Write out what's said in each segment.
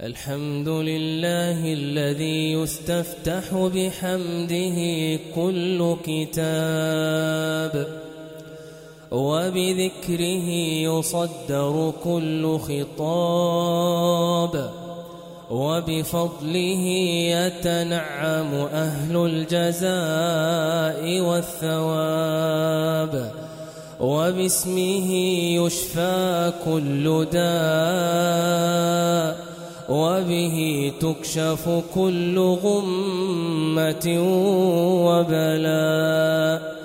الحمد لله الذي يستفتح بحمده كل كتاب وبذكره يصدر كل خطاب وبفضله يتنعم أهل الجزاء والثواب وباسمه يشفى كل داء وبه تكشف كل غمة وبلاء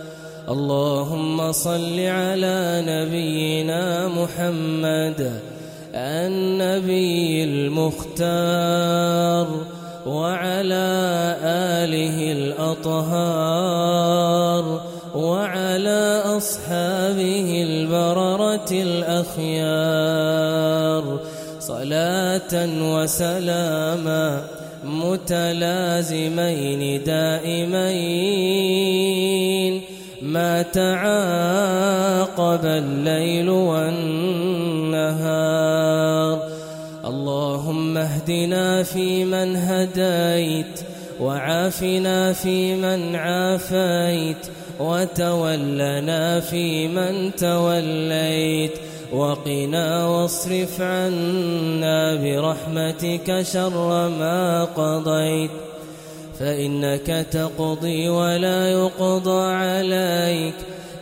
اللهم صل على نبينا محمد النبي المختار وعلى آله الأطهار وعلى أصحابه البررة الأخيار. صلاة وسلاما متلازمين دائمين ما تعاقب الليل والنهار. اللهم اهدنا فيمن هديت وعافنا فيمن عافيت وتولنا فيمن توليت. وقنا واصرف عنا برحمتك شر ما قضيت فإنك تقضي ولا يقضى عليك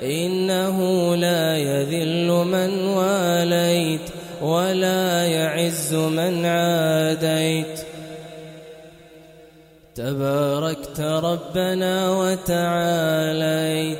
إنه لا يذل من واليت ولا يعز من عاديت. تباركت ربنا وتعاليت.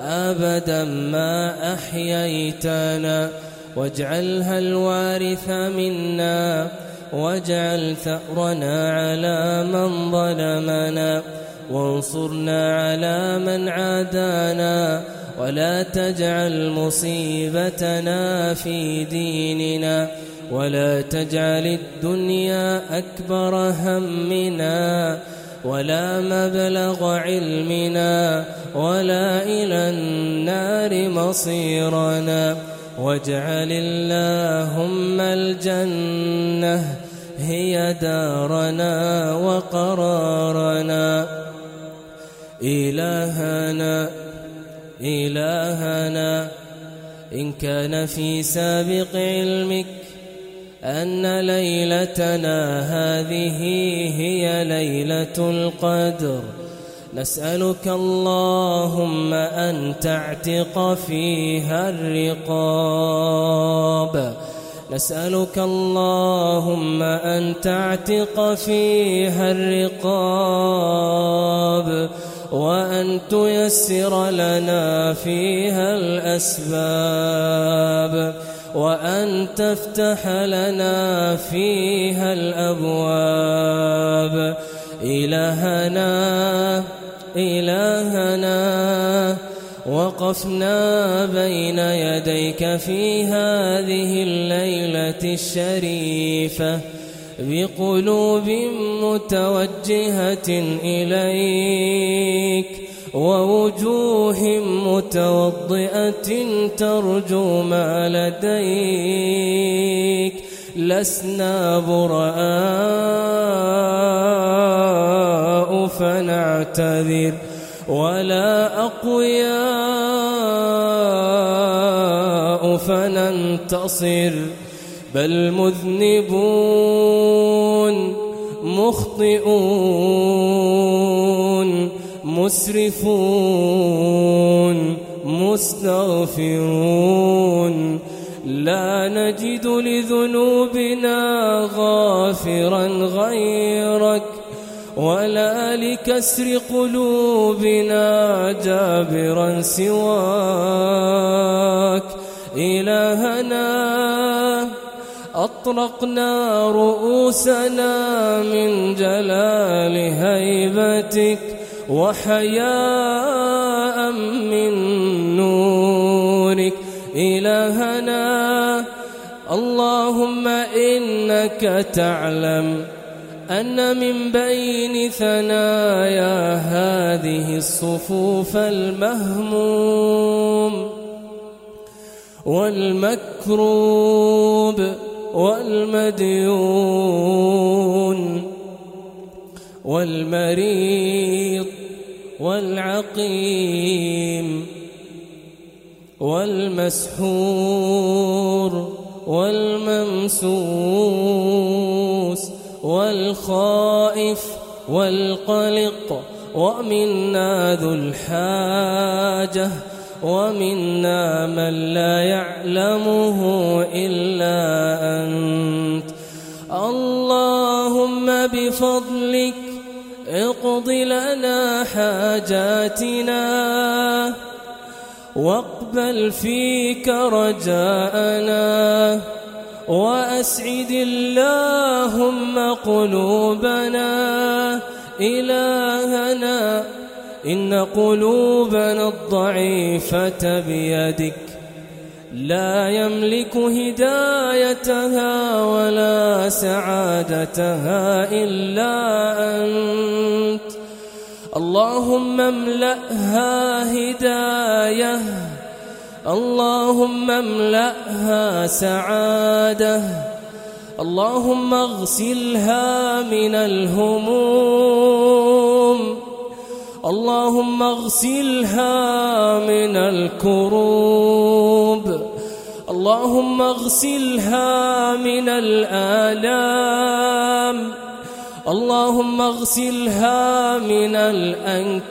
أبدا ما أحييتنا. واجعلها الوارث منا. واجعل ثأرنا على من ظلمنا. وانصرنا على من عادانا. ولا تجعل مصيبتنا في ديننا. ولا تجعل الدنيا أكبر همنا. ولا مبلغ علمنا ولا إلى النار مصيرنا واجعل اللهم الجنة هي دارنا وقرارنا. إلهنا إلهنا إن كان في سابق علمك أن ليلتنا هذه هي ليلة القدر. نسألك اللهم أن تعتق فيها الرقاب. نسألك اللهم أن تعتق فيها الرقاب. وأن تيسر لنا فيها الأسباب. وأن تفتح لنا فيها الأبواب. إلهنا إلهنا وقفنا بين يديك في هذه الليلة الشريفة بقلوب متوجهة إليك. ووجوه متوضئة ترجو ما لديك. لسنا براء فنعتذر. ولا أقوياء فننتصر. بل مذنبون مخطئون. مسرفون مستغفرون. لا نجد لذنوبنا غافرا غيرك ولا لكسر قلوبنا جابرا سواك. إلهنا أطرقنا رؤوسنا من جلال هيبتك. وحياء من نورك إلهنا. اللهم إنك تعلم أن من بين ثنايا هذه الصفوف المهموم والمكروب والمديون. والمريض والعقيم والمسحور والممسوس والخائف والقلق ومنا ذو الحاجة ومنا من لا يعلمه إلا أنت اللهم بفضلك اقض لنا حاجاتنا. واقبل فيك رجاءنا وأسعد اللهم قلوبنا. إلهنا إن قلوبنا الضعيفة بيدك. لا يملك هدايتها ولا سعادتها إلا أنت. اللهم املأها هداية. اللهم املأها سعادة. اللهم اغسلها من الهموم. اللهم اغسلها من الكروب. اللهم اغسلها من الآلام. اللهم اغسلها من الأنكاد.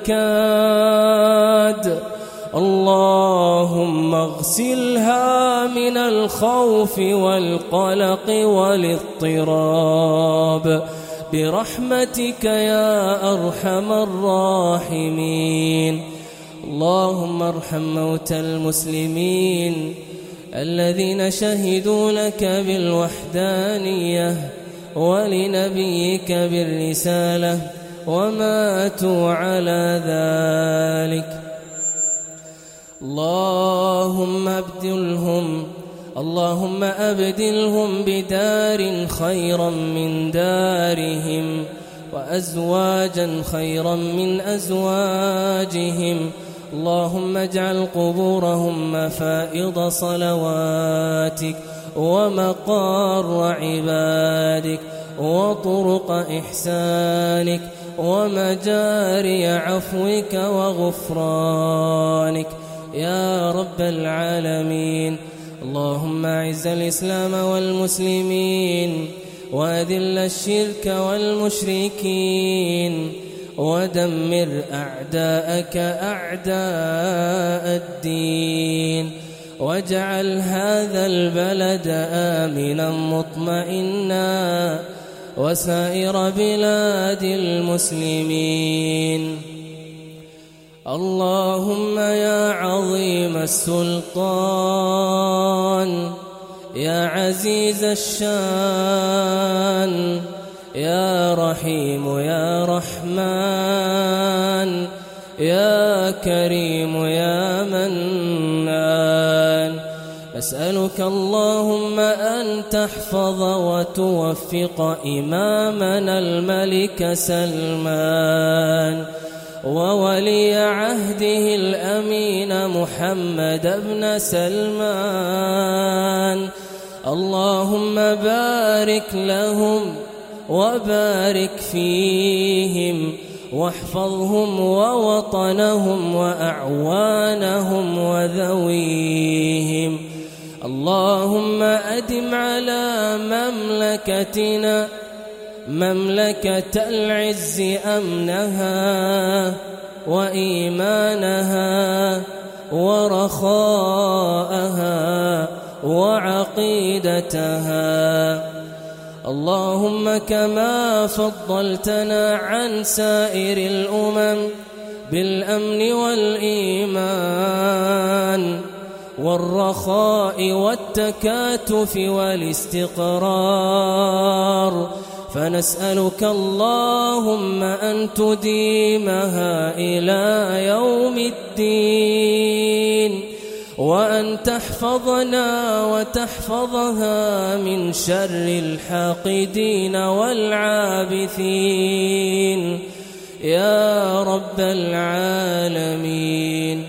اللهم اغسلها من الخوف والقلق والاضطراب. برحمتك يا أرحم الراحمين. اللهم ارحم موتى المسلمين الذين شهدوا لك بالوحدانية. ولنبيك بالرسالة وماتوا على ذلك. اللهم ابدلهم اللهم أبدلهم بدار خيرا من دارهم وأزواجا خيرا من أزواجهم. اللهم اجعل قبورهم مفائض صلواتك ومقار عبادك وطرق إحسانك ومجاري عفوك وغفرانك. يا رب العالمين اللهم أعز الإسلام والمسلمين وأذل الشرك والمشركين ودمر أعداءك أعداء الدين. واجعل هذا البلد آمنا مطمئنا وسائر بلاد المسلمين اللهم يا عظيم السلطان يا عزيز الشان يا رحيم يا رحمن يا كريم أسألك اللهم أن تحفظ وتوفق إمامنا الملك سلمان وولي عهده الأمين محمد بن سلمان. اللهم بارك لهم وبارك فيهم واحفظهم ووطنهم وأعوانهم وذويهم. اللهم أدم على مملكتنا مملكة العز أمنها وإيمانها ورخاءها وعقيدتها. اللهم كما فضلتنا عن سائر الأمم بالأمن والإيمان. والرخاء والتكاتف والاستقرار. فنسألك اللهم أن تديمها إلى يوم الدين وأن تحفظنا وتحفظها من شر الحاقدين والعابثين. يا رب العالمين.